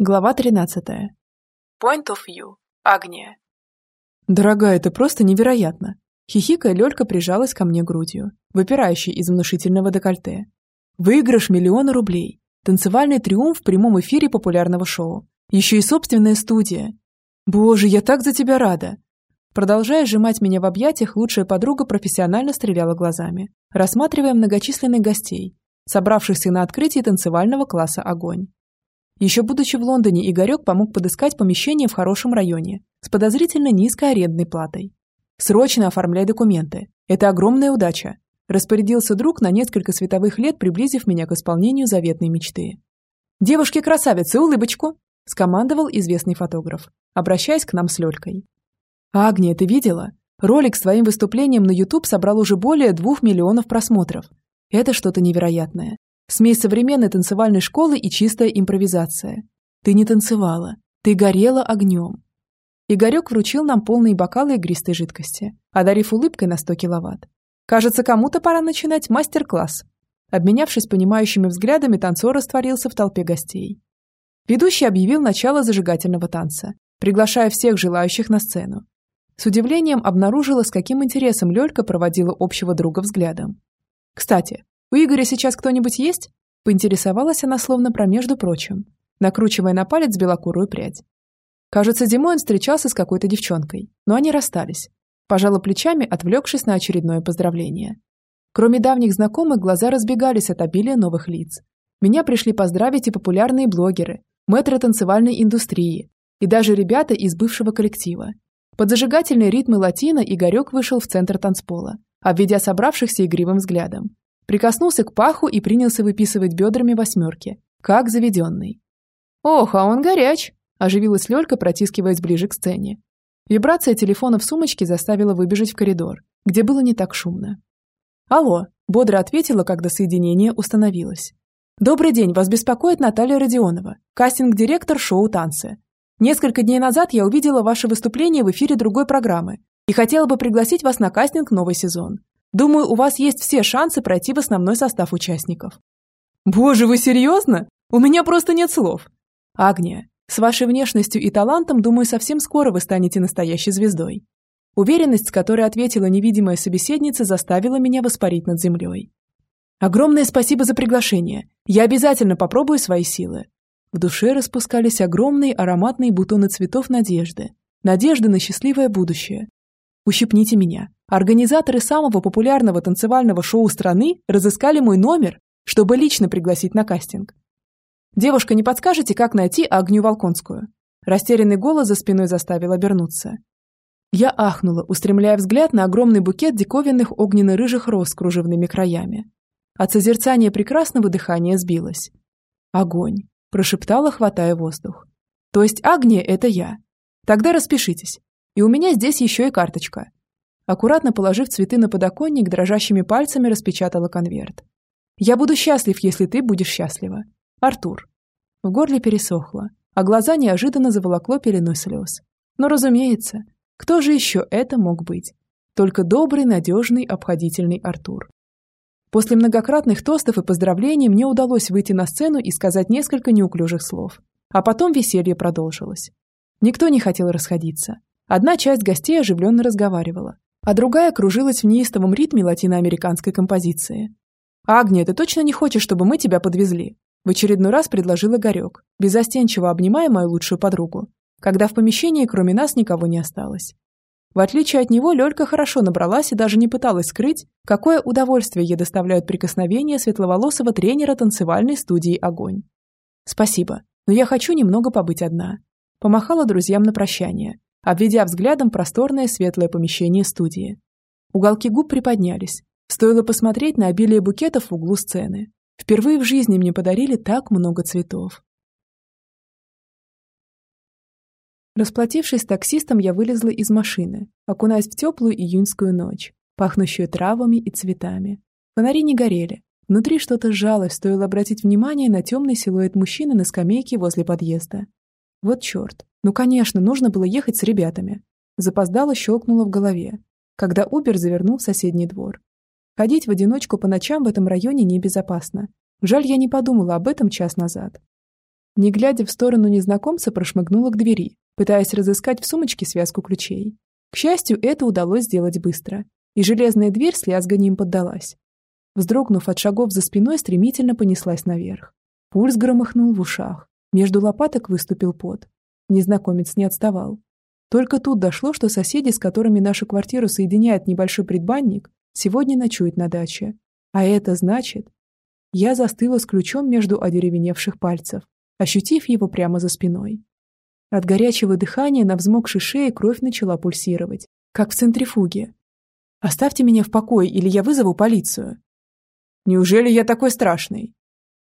Глава 13. Point of view. Агния. Дорогая, это просто невероятно. Хихикая, Лёлька прижалась ко мне грудью, выпирающей из внушительного декольте. Выигрыш миллиона рублей. Танцевальный триумф в прямом эфире популярного шоу. Еще и собственная студия. Боже, я так за тебя рада. Продолжая сжимать меня в объятиях, лучшая подруга профессионально стреляла глазами, рассматривая многочисленных гостей, собравшихся на открытии танцевального класса «Огонь». Еще будучи в Лондоне, Игорек помог подыскать помещение в хорошем районе с подозрительно низкой арендной платой. «Срочно оформляй документы. Это огромная удача», распорядился друг на несколько световых лет, приблизив меня к исполнению заветной мечты. «Девушки-красавицы, улыбочку!» – скомандовал известный фотограф, обращаясь к нам с Лёлькой. «Агния, ты видела? Ролик с твоим выступлением на YouTube собрал уже более двух миллионов просмотров. Это что-то невероятное. Смесь современной танцевальной школы и чистая импровизация. Ты не танцевала, ты горела огнем. Игорек вручил нам полные бокалы игристой жидкости, одарив улыбкой на 100 киловатт. Кажется, кому-то пора начинать мастер-класс. Обменявшись понимающими взглядами, танцор растворился в толпе гостей. Ведущий объявил начало зажигательного танца, приглашая всех желающих на сцену. С удивлением обнаружила, с каким интересом Лёлька проводила общего друга взглядом. Кстати, «У Игоря сейчас кто-нибудь есть?» Поинтересовалась она словно про между прочим, накручивая на палец белокурую прядь. Кажется, зимой он встречался с какой-то девчонкой, но они расстались. Пожала плечами, отвлекшись на очередное поздравление. Кроме давних знакомых, глаза разбегались от обилия новых лиц. Меня пришли поздравить и популярные блогеры, мэтры танцевальной индустрии, и даже ребята из бывшего коллектива. Под зажигательные ритмы латина Игорек вышел в центр танцпола, обведя собравшихся игривым взглядом. Прикоснулся к паху и принялся выписывать бедрами восьмерки, как заведенный. «Ох, а он горяч!» – оживилась Лёлька, протискиваясь ближе к сцене. Вибрация телефона в сумочке заставила выбежать в коридор, где было не так шумно. «Алло», – бодро ответила, когда соединение установилось. «Добрый день, вас беспокоит Наталья Родионова, кастинг-директор шоу «Танцы». Несколько дней назад я увидела ваше выступление в эфире другой программы и хотела бы пригласить вас на кастинг новый сезон. Думаю, у вас есть все шансы пройти в основной состав участников. Боже, вы серьезно? У меня просто нет слов. Агния, с вашей внешностью и талантом, думаю, совсем скоро вы станете настоящей звездой. Уверенность, с которой ответила невидимая собеседница, заставила меня воспарить над землей. Огромное спасибо за приглашение. Я обязательно попробую свои силы. В душе распускались огромные ароматные бутоны цветов надежды. Надежды на счастливое будущее. Ущипните меня. Организаторы самого популярного танцевального шоу страны разыскали мой номер, чтобы лично пригласить на кастинг. «Девушка, не подскажете, как найти Агню Волконскую?» Растерянный голос за спиной заставил обернуться. Я ахнула, устремляя взгляд на огромный букет диковинных огненно-рыжих роз с кружевными краями. От созерцания прекрасного дыхания сбилось. «Огонь!» – прошептала, хватая воздух. «То есть Агния – это я. Тогда распишитесь. И у меня здесь еще и карточка. Аккуратно положив цветы на подоконник, дрожащими пальцами распечатала конверт. «Я буду счастлив, если ты будешь счастлива. Артур». В горле пересохло, а глаза неожиданно заволокло пеленой слез. Но, разумеется, кто же еще это мог быть? Только добрый, надежный, обходительный Артур. После многократных тостов и поздравлений мне удалось выйти на сцену и сказать несколько неуклюжих слов. А потом веселье продолжилось. Никто не хотел расходиться. Одна часть гостей оживленно разговаривала, а другая кружилась в неистовом ритме латиноамериканской композиции. «Агния, ты точно не хочешь, чтобы мы тебя подвезли?» В очередной раз предложил Игорек, безостенчиво обнимая мою лучшую подругу, когда в помещении кроме нас никого не осталось. В отличие от него, Лёлька хорошо набралась и даже не пыталась скрыть, какое удовольствие ей доставляют прикосновения светловолосого тренера танцевальной студии «Огонь». «Спасибо, но я хочу немного побыть одна». Помахала друзьям на прощание, обведя взглядом просторное светлое помещение студии. Уголки губ приподнялись. Стоило посмотреть на обилие букетов в углу сцены. Впервые в жизни мне подарили так много цветов. Расплатившись с таксистом, я вылезла из машины, окунаясь в теплую июньскую ночь, пахнущую травами и цветами. Фонари не горели. Внутри что-то сжалось, стоило обратить внимание на темный силуэт мужчины на скамейке возле подъезда. Вот черт. Ну, конечно, нужно было ехать с ребятами. Запоздало щелкнуло в голове, когда Убер завернул в соседний двор. Ходить в одиночку по ночам в этом районе небезопасно. Жаль, я не подумала об этом час назад. Не глядя в сторону незнакомца, прошмыгнула к двери, пытаясь разыскать в сумочке связку ключей. К счастью, это удалось сделать быстро, и железная дверь с лязганием поддалась. Вздрогнув от шагов за спиной, стремительно понеслась наверх. Пульс громыхнул в ушах. Между лопаток выступил пот. Незнакомец не отставал. Только тут дошло, что соседи, с которыми нашу квартиру соединяет небольшой предбанник, сегодня ночуют на даче. А это значит... Я застыла с ключом между одеревеневших пальцев, ощутив его прямо за спиной. От горячего дыхания на взмокшей шее кровь начала пульсировать, как в центрифуге. «Оставьте меня в покое, или я вызову полицию». «Неужели я такой страшный?»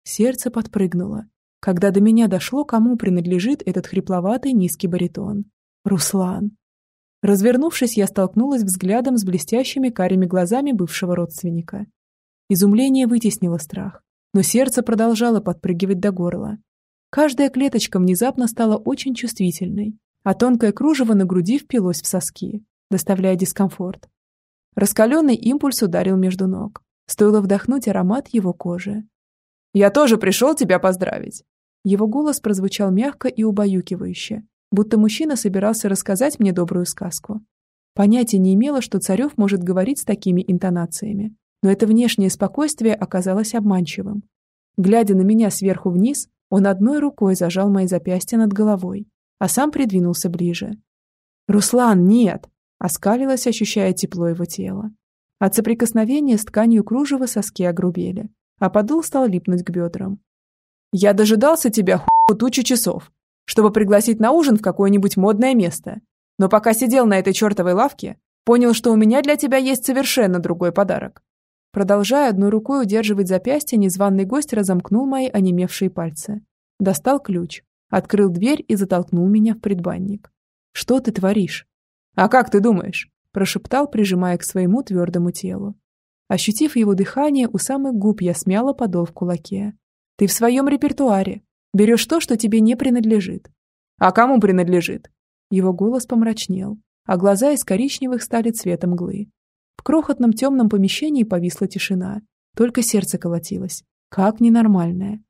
Сердце подпрыгнуло, когда до меня дошло, кому принадлежит этот хрипловатый низкий баритон. Руслан. Развернувшись, я столкнулась взглядом с блестящими карими глазами бывшего родственника. Изумление вытеснило страх, но сердце продолжало подпрыгивать до горла. Каждая клеточка внезапно стала очень чувствительной, а тонкое кружево на груди впилось в соски, доставляя дискомфорт. Раскаленный импульс ударил между ног. Стоило вдохнуть аромат его кожи. «Я тоже пришел тебя поздравить!» Его голос прозвучал мягко и убаюкивающе, будто мужчина собирался рассказать мне добрую сказку. Понятия не имела, что Царев может говорить с такими интонациями, но это внешнее спокойствие оказалось обманчивым. Глядя на меня сверху вниз, он одной рукой зажал мои запястья над головой, а сам придвинулся ближе. «Руслан, нет!» – оскалилась, ощущая тепло его тела. От соприкосновения с тканью кружева соски огрубели, а подол стал липнуть к бедрам. «Я дожидался тебя ху тучу часов, чтобы пригласить на ужин в какое-нибудь модное место. Но пока сидел на этой чертовой лавке, понял, что у меня для тебя есть совершенно другой подарок. Продолжая одной рукой удерживать запястье, незваный гость разомкнул мои онемевшие пальцы. Достал ключ, открыл дверь и затолкнул меня в предбанник. «Что ты творишь?» «А как ты думаешь?» прошептал, прижимая к своему твердому телу. Ощутив его дыхание, у самых губ я смяла подол в кулаке. «Ты в своем репертуаре. Берешь то, что тебе не принадлежит. А кому принадлежит? Его голос помрачнел, а глаза из коричневых стали цветом мглы. В крохотном темном помещении повисла тишина. Только сердце колотилось. Как ненормальное.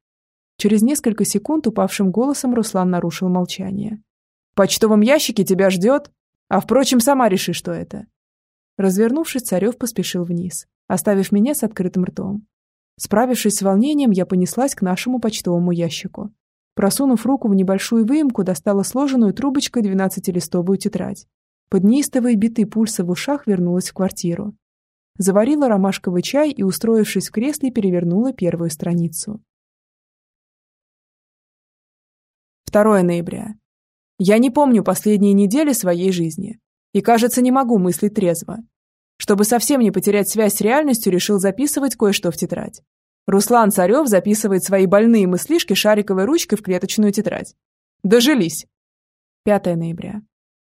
Через несколько секунд упавшим голосом Руслан нарушил молчание. «В почтовом ящике тебя ждет? А впрочем, сама реши, что это». Развернувшись, Царев поспешил вниз, оставив меня с открытым ртом. Справившись с волнением, я понеслась к нашему почтовому ящику. Просунув руку в небольшую выемку, достала сложенную трубочкой двенадцатилистовую тетрадь. Под неистовые биты пульса в ушах вернулась в квартиру. Заварила ромашковый чай и, устроившись в кресле, перевернула первую страницу. 2 ноября. Я не помню последние недели своей жизни. И, кажется, не могу мыслить трезво. Чтобы совсем не потерять связь с реальностью, решил записывать кое-что в тетрадь. Руслан Царев записывает свои больные мыслишки шариковой ручкой в клеточную тетрадь. Дожились. 5 ноября.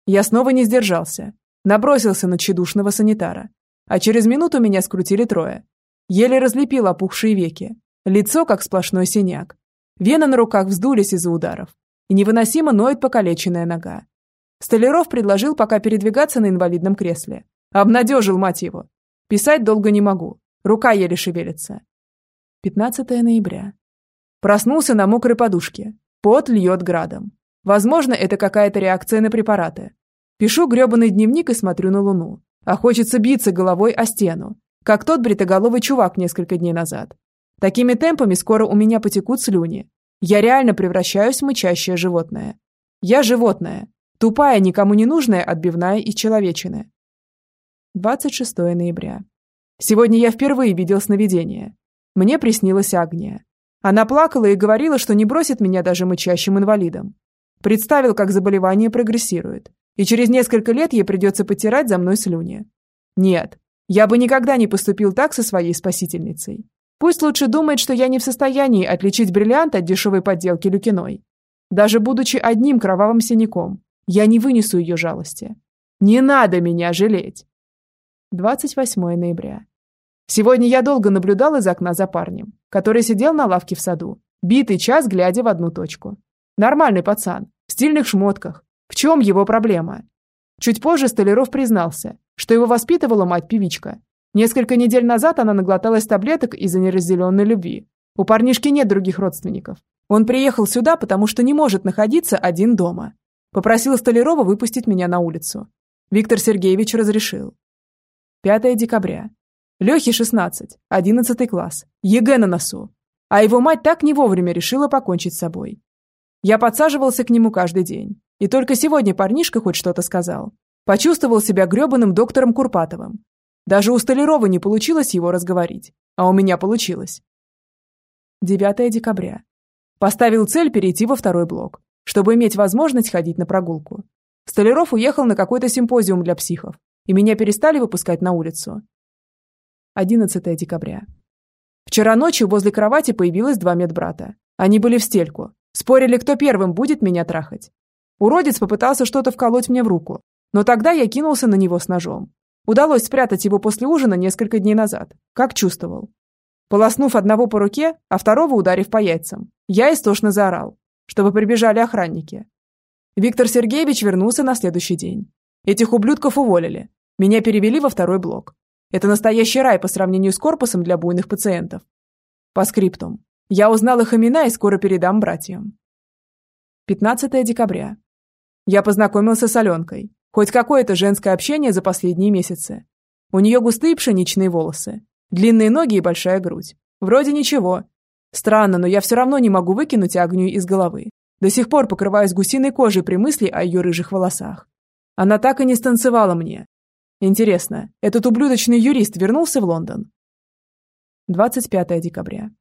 Я снова не сдержался. Набросился на тщедушного санитара. А через минуту меня скрутили трое. Еле разлепил опухшие веки. Лицо, как сплошной синяк. Вены на руках вздулись из-за ударов. И невыносимо ноет покалеченная нога. Столяров предложил пока передвигаться на инвалидном кресле. Обнадежил, мать его. Писать долго не могу. Рука еле шевелится. 15 ноября. Проснулся на мокрой подушке. Пот льет градом. Возможно, это какая-то реакция на препараты. Пишу гребаный дневник и смотрю на луну. А хочется биться головой о стену, как тот бритоголовый чувак несколько дней назад. Такими темпами скоро у меня потекут слюни. Я реально превращаюсь в мычащее животное. Я животное. Тупая, никому не нужная отбивная из человечины. 26 ноября. Сегодня я впервые видел сновидение. Мне приснилась Агния. Она плакала и говорила, что не бросит меня даже мычащим инвалидом. Представил, как заболевание прогрессирует, и через несколько лет ей придется потирать за мной слюни. Нет, я бы никогда не поступил так со своей спасительницей. Пусть лучше думает, что я не в состоянии отличить бриллиант от дешевой подделки Люкиной. Даже будучи одним кровавым синяком, я не вынесу ее жалости. Не надо меня жалеть. 28 ноября. Сегодня я долго наблюдал из окна за парнем, который сидел на лавке в саду, битый час, глядя в одну точку. Нормальный пацан, в стильных шмотках. В чем его проблема? Чуть позже Столяров признался, что его воспитывала мать-певичка. Несколько недель назад она наглоталась таблеток из-за неразделенной любви. У парнишки нет других родственников. Он приехал сюда, потому что не может находиться один дома. Попросил Столярова выпустить меня на улицу. Виктор Сергеевич разрешил. 5 декабря. Лехе 16, 11 класс, ЕГЭ на носу. А его мать так не вовремя решила покончить с собой. Я подсаживался к нему каждый день. И только сегодня парнишка хоть что-то сказал. Почувствовал себя гребаным доктором Курпатовым. Даже у Столярова не получилось его разговорить. А у меня получилось. 9 декабря. Поставил цель перейти во второй блок, чтобы иметь возможность ходить на прогулку. Столяров уехал на какой-то симпозиум для психов, и меня перестали выпускать на улицу. 11 декабря. Вчера ночью возле кровати появилось два медбрата. Они были в стельку. Спорили, кто первым будет меня трахать. Уродец попытался что-то вколоть мне в руку, но тогда я кинулся на него с ножом. Удалось спрятать его после ужина несколько дней назад, как чувствовал. Полоснув одного по руке, а второго ударив по яйцам, я истошно заорал, чтобы прибежали охранники. Виктор Сергеевич вернулся на следующий день. Этих ублюдков уволили. Меня перевели во второй блок. Это настоящий рай по сравнению с корпусом для буйных пациентов. По скриптум. Я узнал их имена и скоро передам братьям. 15 декабря. Я познакомился с Аленкой. Хоть какое-то женское общение за последние месяцы. У нее густые пшеничные волосы, длинные ноги и большая грудь. Вроде ничего. Странно, но я все равно не могу выкинуть Агнию из головы. До сих пор покрываюсь гусиной кожей при мысли о ее рыжих волосах. Она так и не станцевала мне, Интересно, этот ублюдочный юрист вернулся в Лондон? 25 декабря.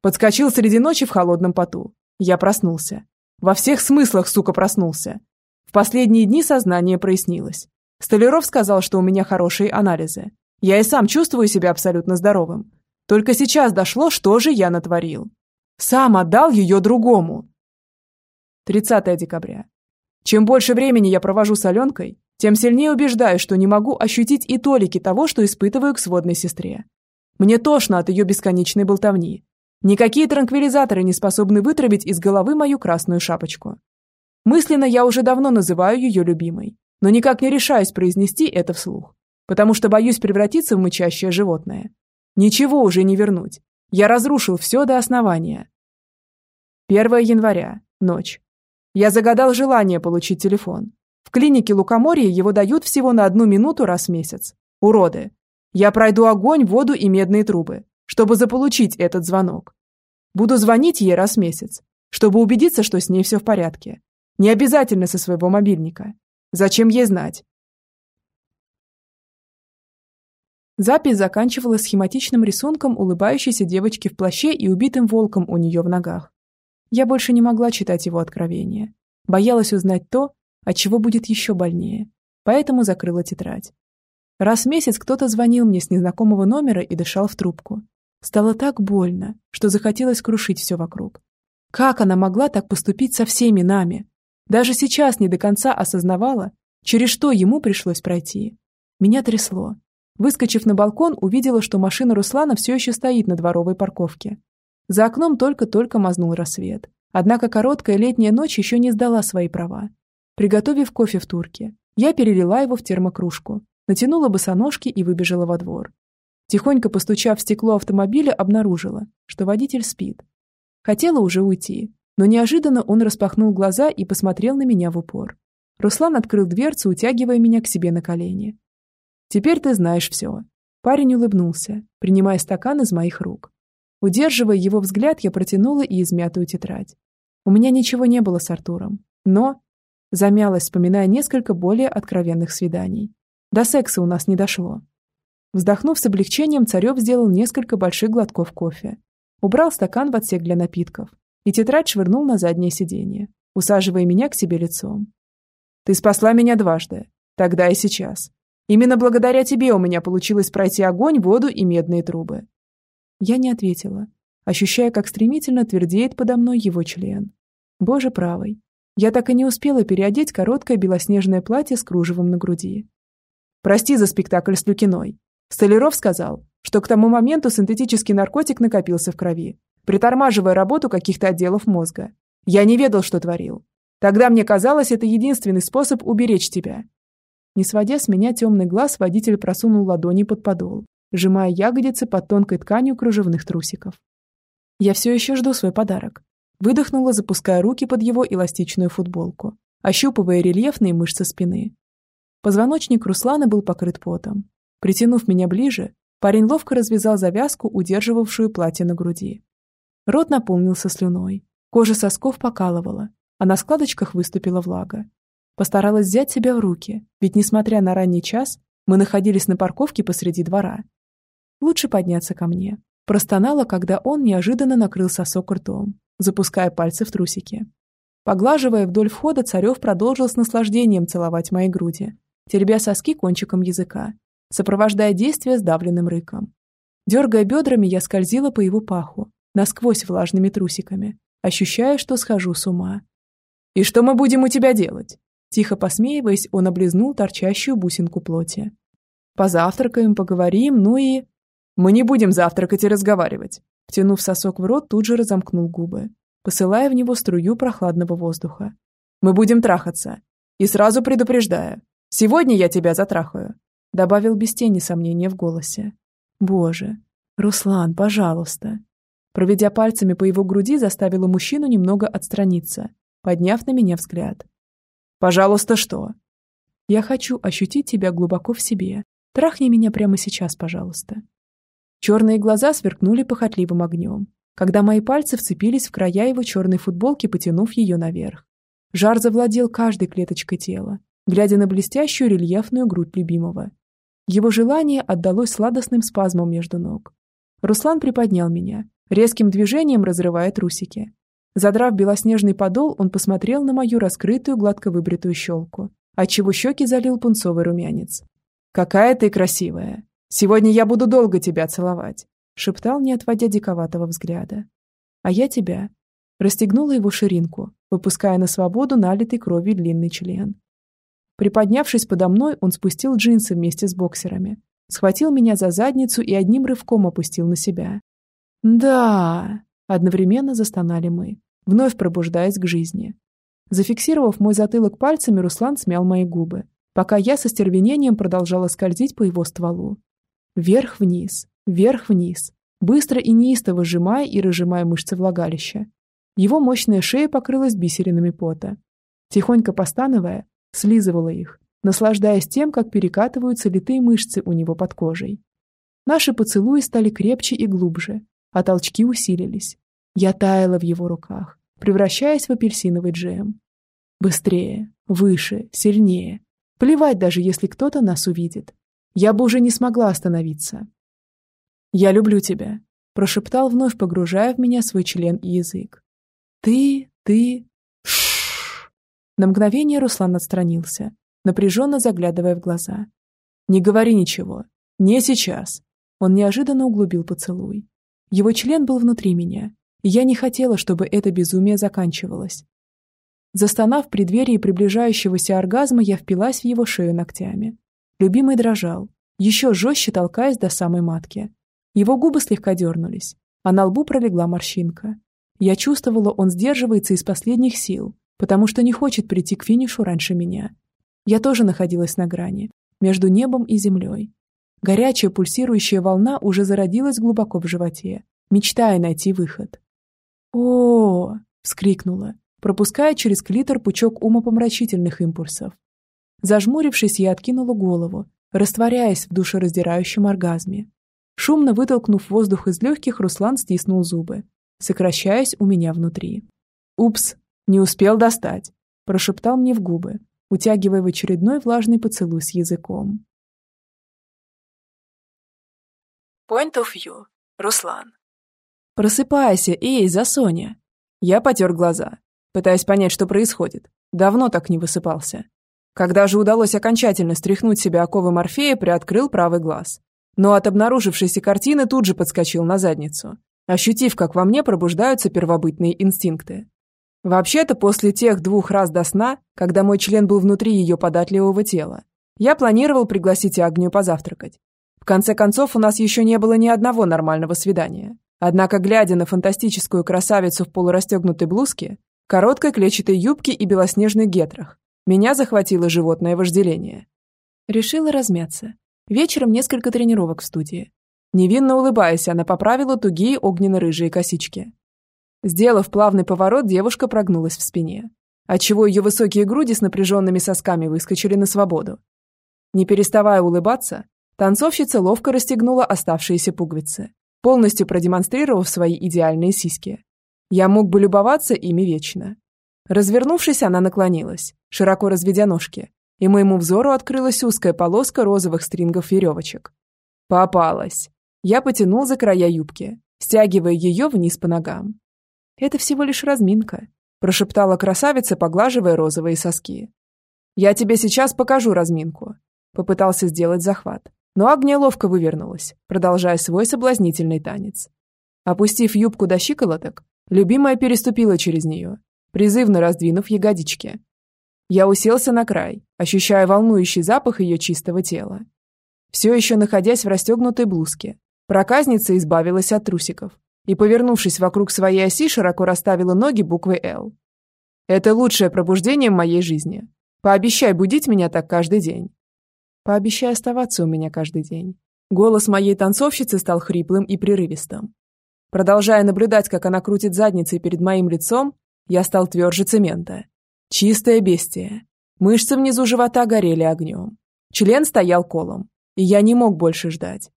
Подскочил среди ночи в холодном поту. Я проснулся. Во всех смыслах, сука, проснулся. В последние дни сознание прояснилось. Столяров сказал, что у меня хорошие анализы. Я и сам чувствую себя абсолютно здоровым. Только сейчас дошло, что же я натворил. Сам отдал ее другому. 30 декабря. Чем больше времени я провожу с Аленкой, тем сильнее убеждаюсь, что не могу ощутить и толики того, что испытываю к сводной сестре. Мне тошно от ее бесконечной болтовни. Никакие транквилизаторы не способны вытравить из головы мою красную шапочку. Мысленно я уже давно называю ее любимой, но никак не решаюсь произнести это вслух, потому что боюсь превратиться в мычащее животное. Ничего уже не вернуть. Я разрушил все до основания. 1 января. Ночь. Я загадал желание получить телефон, в клинике Лукоморья его дают всего на одну минуту раз в месяц. Уроды. Я пройду огонь, воду и медные трубы, чтобы заполучить этот звонок. Буду звонить ей раз в месяц, чтобы убедиться, что с ней все в порядке. Не обязательно со своего мобильника. Зачем ей знать? Запись заканчивалась схематичным рисунком улыбающейся девочки в плаще и убитым волком у нее в ногах. Я больше не могла читать его откровения. Боялась узнать то, отчего будет еще больнее, поэтому закрыла тетрадь. Раз в месяц кто-то звонил мне с незнакомого номера и дышал в трубку. Стало так больно, что захотелось крушить все вокруг. Как она могла так поступить со всеми нами? Даже сейчас не до конца осознавала, через что ему пришлось пройти. Меня трясло. Выскочив на балкон, увидела, что машина Руслана все еще стоит на дворовой парковке. За окном только-только мазнул рассвет. Однако короткая летняя ночь еще не сдала свои права. Приготовив кофе в турке, я перелила его в термокружку, натянула босоножки и выбежала во двор. Тихонько постучав в стекло автомобиля, обнаружила, что водитель спит. Хотела уже уйти, но неожиданно он распахнул глаза и посмотрел на меня в упор. Руслан открыл дверцу, утягивая меня к себе на колени. «Теперь ты знаешь все». Парень улыбнулся, принимая стакан из моих рук. Удерживая его взгляд, я протянула и измятую тетрадь. У меня ничего не было с Артуром, но Замялась, вспоминая несколько более откровенных свиданий. До секса у нас не дошло. Вздохнув с облегчением, Царев сделал несколько больших глотков кофе. Убрал стакан в отсек для напитков и тетрадь швырнул на заднее сиденье, усаживая меня к себе лицом. «Ты спасла меня дважды. Тогда и сейчас. Именно благодаря тебе у меня получилось пройти огонь, воду и медные трубы». Я не ответила, ощущая, как стремительно твердеет подо мной его член. Боже правый, я так и не успела переодеть короткое белоснежное платье с кружевом на груди. «Прости за спектакль с Люкиной». Столяров сказал, что к тому моменту синтетический наркотик накопился в крови, притормаживая работу каких-то отделов мозга. Я не ведал, что творил. Тогда мне казалось, это единственный способ уберечь тебя. Не сводя с меня темный глаз, водитель просунул ладони под подол, сжимая ягодицы под тонкой тканью кружевных трусиков. Я все еще жду свой подарок. Выдохнула, запуская руки под его эластичную футболку, ощупывая рельефные мышцы спины. Позвоночник Руслана был покрыт потом. Притянув меня ближе, парень ловко развязал завязку, удерживавшую платье на груди. Рот наполнился слюной. Кожа сосков покалывала, а на складочках выступила влага. Постаралась взять себя в руки, ведь, несмотря на ранний час, мы находились на парковке посреди двора. Лучше подняться ко мне. Простонала, когда он неожиданно накрыл сосок ртом, запуская пальцы в трусики. Поглаживая вдоль входа, Царев продолжил с наслаждением целовать мои груди, теребя соски кончиком языка, сопровождая действие сдавленным рыком. Дергая бедрами, я скользила по его паху, насквозь влажными трусиками, ощущая, что схожу с ума. «И что мы будем у тебя делать?» Тихо посмеиваясь, он облизнул торчащую бусинку плоти. «Позавтракаем, поговорим, ну и...» «Мы не будем завтракать и разговаривать». Втянув сосок в рот, тут же разомкнул губы, посылая в него струю прохладного воздуха. «Мы будем трахаться. И сразу предупреждаю. Сегодня я тебя затрахаю», добавил без тени сомнения в голосе. «Боже, Руслан, пожалуйста». Проведя пальцами по его груди, заставила мужчину немного отстраниться, подняв на меня взгляд. Пожалуйста, что? Я хочу ощутить тебя глубоко в себе. Трахни меня прямо сейчас, пожалуйста. Черные глаза сверкнули похотливым огнем, когда мои пальцы вцепились в края его черной футболки, потянув ее наверх. Жар завладел каждой клеточкой тела, глядя на блестящую рельефную грудь любимого. Его желание отдалось сладостным спазмом между ног. Руслан приподнял меня, резким движением разрывая трусики, Задрав белоснежный подол, он посмотрел на мою раскрытую гладко выбритую щелку, отчего щеки залил пунцовый румянец. «Какая ты красивая! Сегодня я буду долго тебя целовать!» шептал, не отводя диковатого взгляда. «А я тебя!» Расстегнула его ширинку, выпуская на свободу налитый кровью длинный член. Приподнявшись подо мной, он спустил джинсы вместе с боксерами, схватил меня за задницу и одним рывком опустил на себя. «Да!» – одновременно застонали мы вновь пробуждаясь к жизни. Зафиксировав мой затылок пальцами, Руслан смял мои губы, пока я со стервенением продолжала скользить по его стволу. Вверх-вниз, вверх-вниз, быстро и неистово сжимая и разжимая мышцы влагалища. Его мощная шея покрылась бисеринами пота. Тихонько постановая, слизывала их, наслаждаясь тем, как перекатываются литые мышцы у него под кожей. Наши поцелуи стали крепче и глубже, а толчки усилились. Я таяла в его руках, превращаясь в апельсиновый джем. Быстрее, выше, сильнее. Плевать даже, если кто-то нас увидит. Я бы уже не смогла остановиться. «Я люблю тебя», – прошептал, вновь погружая в меня свой член и язык. «Ты, ты...» Шш. На мгновение Руслан отстранился, напряженно заглядывая в глаза. «Не говори ничего. Не сейчас». Он неожиданно углубил поцелуй. Его член был внутри меня, я не хотела, чтобы это безумие заканчивалось. Застонав в преддверии приближающегося оргазма, я впилась в его шею ногтями. Любимый дрожал, еще жестче толкаясь до самой матки. Его губы слегка дернулись, а на лбу пролегла морщинка. Я чувствовала, он сдерживается из последних сил, потому что не хочет прийти к финишу раньше меня. Я тоже находилась на грани, между небом и землей. Горячая пульсирующая волна уже зародилась глубоко в животе, мечтая найти выход о, вскрикнула, пропуская через клитор пучок умопомрачительных импульсов. Зажмурившись, я откинула голову, растворяясь в душераздирающем оргазме. Шумно вытолкнув воздух из легких, Руслан стиснул зубы, сокращаясь у меня внутри. «Упс, не успел достать», – прошептал мне в губы, утягивая в очередной влажный поцелуй с языком. Point of view. Руслан. «Просыпайся, эй, за Соня!» Я потер глаза, пытаясь понять, что происходит. Давно так не высыпался. Когда же удалось окончательно стряхнуть себя оковы Морфея, приоткрыл правый глаз. Но от обнаружившейся картины тут же подскочил на задницу, ощутив, как во мне пробуждаются первобытные инстинкты. Вообще-то, после тех двух раз до сна, когда мой член был внутри ее податливого тела, я планировал пригласить Агнию позавтракать. В конце концов, у нас еще не было ни одного нормального свидания. Однако, глядя на фантастическую красавицу в полурастегнутой блузке, короткой клетчатой юбке и белоснежных гетрах, меня захватило животное вожделение. Решила размяться. Вечером несколько тренировок в студии. Невинно улыбаясь, она поправила тугие огненно-рыжие косички. Сделав плавный поворот, девушка прогнулась в спине, отчего ее высокие груди с напряженными сосками выскочили на свободу. Не переставая улыбаться, танцовщица ловко расстегнула оставшиеся пуговицы, полностью продемонстрировав свои идеальные сиськи. Я мог бы любоваться ими вечно. Развернувшись, она наклонилась, широко разведя ножки, и моему взору открылась узкая полоска розовых стрингов веревочек. Попалась. Я потянул за края юбки, стягивая ее вниз по ногам. «Это всего лишь разминка», – прошептала красавица, поглаживая розовые соски. «Я тебе сейчас покажу разминку», – попытался сделать захват, но Агния ловко вывернулась, продолжая свой соблазнительный танец. Опустив юбку до щиколоток, любимая переступила через нее, призывно раздвинув ягодички. Я уселся на край, ощущая волнующий запах ее чистого тела. Все еще находясь в расстегнутой блузке, проказница избавилась от трусиков и, повернувшись вокруг своей оси, широко расставила ноги буквой «Л». «Это лучшее пробуждение в моей жизни. Пообещай будить меня так каждый день». «Пообещай оставаться у меня каждый день». Голос моей танцовщицы стал хриплым и прерывистым. Продолжая наблюдать, как она крутит задницей перед моим лицом, я стал тверже цемента. Чистое бестие. Мышцы внизу живота горели огнем. Член стоял колом, и я не мог больше ждать.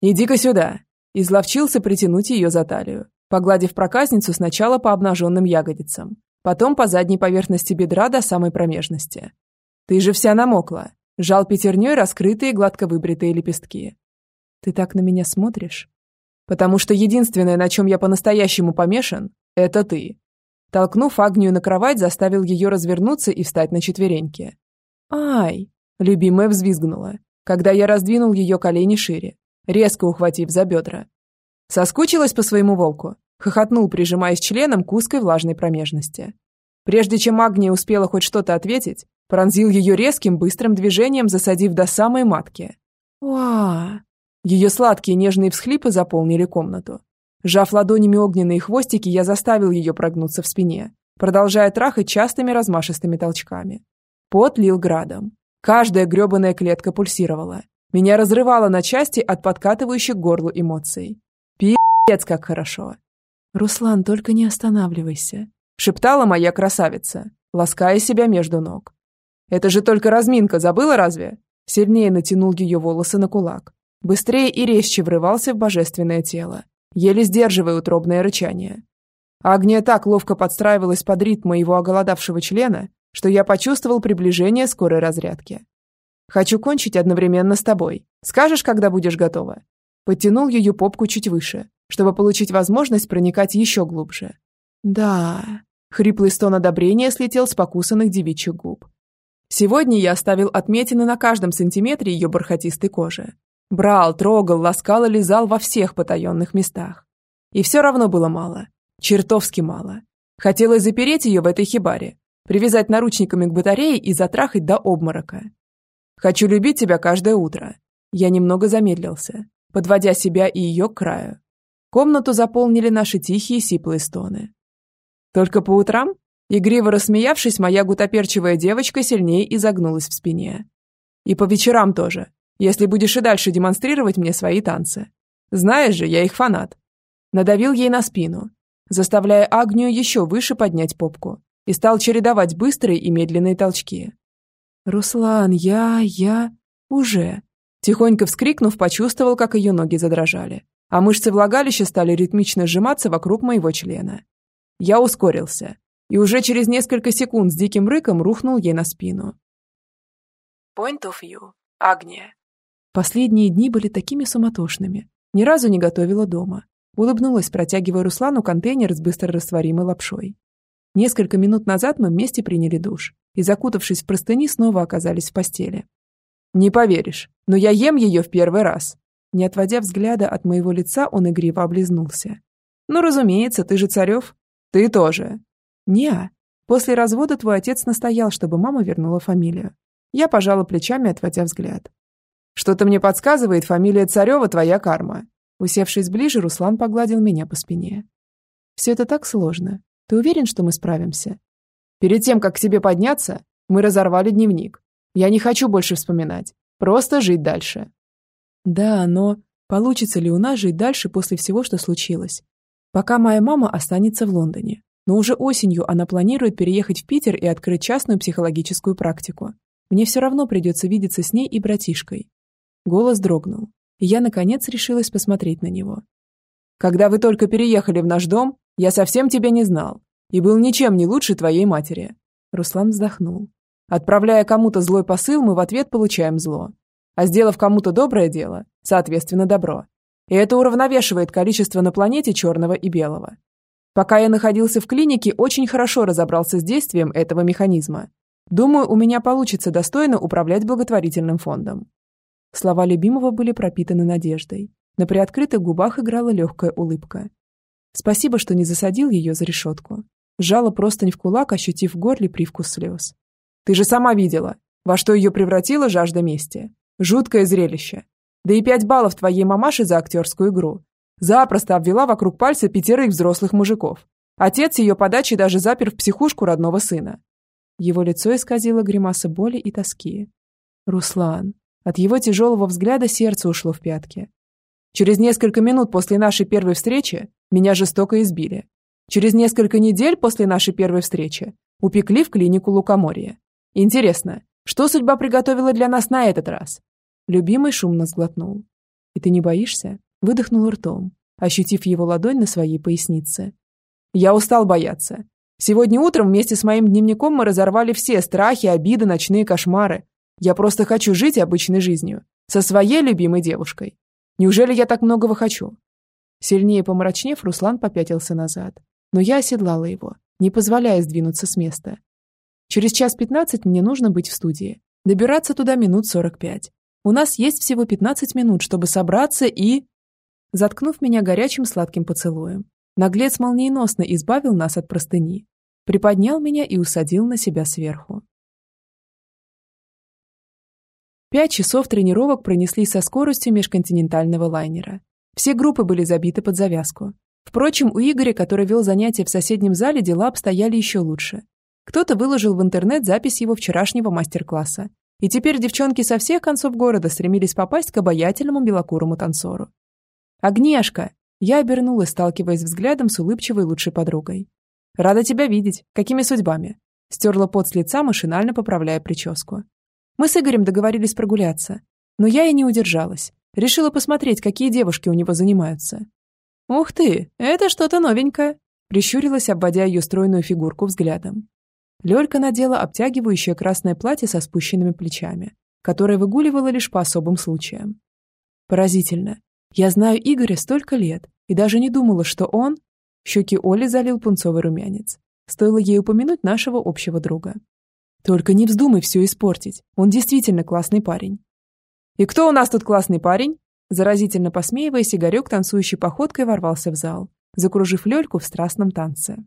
«Иди-ка сюда!» Изловчился притянуть ее за талию, погладив проказницу сначала по обнаженным ягодицам, потом по задней поверхности бедра до самой промежности. «Ты же вся намокла!» Жал пятерней раскрытые гладко выбритые лепестки. «Ты так на меня смотришь?» «Потому что единственное, на чем я по-настоящему помешан, это ты!» Толкнув Агнию на кровать, заставил ее развернуться и встать на четвереньки. «Ай!» – любимая взвизгнула, когда я раздвинул ее колени шире, резко ухватив за бедра. Соскучилась по своему волку, хохотнул, прижимаясь членом к узкой влажной промежности. Прежде чем Агния успела хоть что-то ответить, пронзил ее резким, быстрым движением, засадив до самой матки. «Уа!» Ее сладкие нежные всхлипы заполнили комнату. Жав ладонями огненные хвостики, я заставил ее прогнуться в спине, продолжая трахать частыми размашистыми толчками. Пот лил градом. Каждая гребаная клетка пульсировала. Меня разрывало на части от подкатывающих горлу эмоций. Пи***ц, как хорошо. «Руслан, только не останавливайся», — шептала моя красавица, лаская себя между ног. «Это же только разминка, забыла разве?» Сильнее натянул ее волосы на кулак. Быстрее и резче врывался в божественное тело еле сдерживая утробное рычание. Агния так ловко подстраивалась под ритм моего оголодавшего члена, что я почувствовал приближение скорой разрядки. «Хочу кончить одновременно с тобой. Скажешь, когда будешь готова?» Подтянул ее попку чуть выше, чтобы получить возможность проникать еще глубже. «Да...» Хриплый стон одобрения слетел с покусанных девичьих губ. Сегодня я оставил отметины на каждом сантиметре ее бархатистой кожи, Брал, трогал, ласкал и лизал во всех потаенных местах. И все равно было мало. Чертовски мало. Хотелось запереть ее в этой хибаре, привязать наручниками к батарее и затрахать до обморока. «Хочу любить тебя каждое утро». Я немного замедлился, подводя себя и ее к краю. Комнату заполнили наши тихие сиплые стоны. Только по утрам, игриво рассмеявшись, моя гутоперчивая девочка сильнее изогнулась в спине. И по вечерам тоже, если будешь и дальше демонстрировать мне свои танцы. Знаешь же, я их фанат». Надавил ей на спину, заставляя Агнию еще выше поднять попку, и стал чередовать быстрые и медленные толчки. «Руслан, я... я... уже...» Тихонько вскрикнув, почувствовал, как ее ноги задрожали, а мышцы влагалища стали ритмично сжиматься вокруг моего члена. Я ускорился, и уже через несколько секунд с диким рыком рухнул ей на спину. Point of view. Агния. Последние дни были такими суматошными. Ни разу не готовила дома. Улыбнулась, протягивая Руслану контейнер с быстрорастворимой лапшой. Несколько минут назад мы вместе приняли душ и, закутавшись в простыни, снова оказались в постели. «Не поверишь, но я ем ее в первый раз!» Не отводя взгляда от моего лица, он игриво облизнулся. «Ну, разумеется, ты же Царев. Ты тоже!» «Не-а. После развода твой отец настоял, чтобы мама вернула фамилию. Я пожала плечами, отводя взгляд. Что-то мне подсказывает, фамилия Царева твоя карма. Усевшись ближе, Руслан погладил меня по спине. Все это так сложно. Ты уверен, что мы справимся? Перед тем, как к тебе подняться, мы разорвали дневник. Я не хочу больше вспоминать. Просто жить дальше. Да, но получится ли у нас жить дальше после всего, что случилось? Пока моя мама останется в Лондоне, но уже осенью она планирует переехать в Питер и открыть частную психологическую практику. Мне все равно придется видеться с ней и братишкой. Голос дрогнул, я, наконец, решилась посмотреть на него. «Когда вы только переехали в наш дом, я совсем тебя не знал и был ничем не лучше твоей матери». Руслан вздохнул. «Отправляя кому-то злой посыл, мы в ответ получаем зло. А сделав кому-то доброе дело, соответственно, добро. И это уравновешивает количество на планете черного и белого. Пока я находился в клинике, очень хорошо разобрался с действием этого механизма. Думаю, у меня получится достойно управлять благотворительным фондом. Слова любимого были пропитаны надеждой. На приоткрытых губах играла легкая улыбка. Спасибо, что не засадил ее за решетку. Сжала простынь в кулак, ощутив в горле привкус слез. Ты же сама видела, во что ее превратила жажда мести. Жуткое зрелище. Да и пять баллов твоей мамаши за актерскую игру. Запросто обвела вокруг пальца пятерых взрослых мужиков. Отец ее подачи даже запер в психушку родного сына. Его лицо исказило гримаса боли и тоски. Руслан. От его тяжелого взгляда сердце ушло в пятки. Через несколько минут после нашей первой встречи меня жестоко избили. Через несколько недель после нашей первой встречи упекли в клинику лукоморья. Интересно, что судьба приготовила для нас на этот раз? Любимый шумно сглотнул. И ты не боишься? Выдохнул ртом, ощутив его ладонь на своей пояснице. Я устал бояться. Сегодня утром вместе с моим дневником мы разорвали все страхи, обиды, ночные кошмары. Я просто хочу жить обычной жизнью. Со своей любимой девушкой. Неужели я так многого хочу? Сильнее помрачнев, Руслан попятился назад. Но я оседлала его, не позволяя сдвинуться с места. Через час пятнадцать мне нужно быть в студии. Добираться туда минут сорок пять. У нас есть всего пятнадцать минут, чтобы собраться и заткнув меня горячим сладким поцелуем. Наглец молниеносно избавил нас от простыни, приподнял меня и усадил на себя сверху. Пять часов тренировок пронеслись со скоростью межконтинентального лайнера. Все группы были забиты под завязку. Впрочем, у Игоря, который вел занятия в соседнем зале, дела обстояли еще лучше. Кто-то выложил в интернет запись его вчерашнего мастер-класса. И теперь девчонки со всех концов города стремились попасть к обаятельному белокурому танцору. «Агнешка!» Я обернулась, сталкиваясь взглядом с улыбчивой лучшей подругой. «Рада тебя видеть. Какими судьбами?» Стерла пот с лица, машинально поправляя прическу. Мы с Игорем договорились прогуляться. Но я и не удержалась. Решила посмотреть, какие девушки у него занимаются. «Ух ты, это что-то новенькое!» Прищурилась, обводя ее стройную фигурку взглядом. Лёлька надела обтягивающее красное платье со спущенными плечами, которое выгуливала лишь по особым случаям. Поразительно. Я знаю Игоря столько лет и даже не думала, что он... Щеки Оли залил пунцовый румянец. Стоило ей упомянуть нашего общего друга. Только не вздумай все испортить. Он действительно классный парень. «И кто у нас тут классный парень?» Заразительно посмеиваясь, Игорек танцующей походкой ворвался в зал, закружив Лёльку в страстном танце.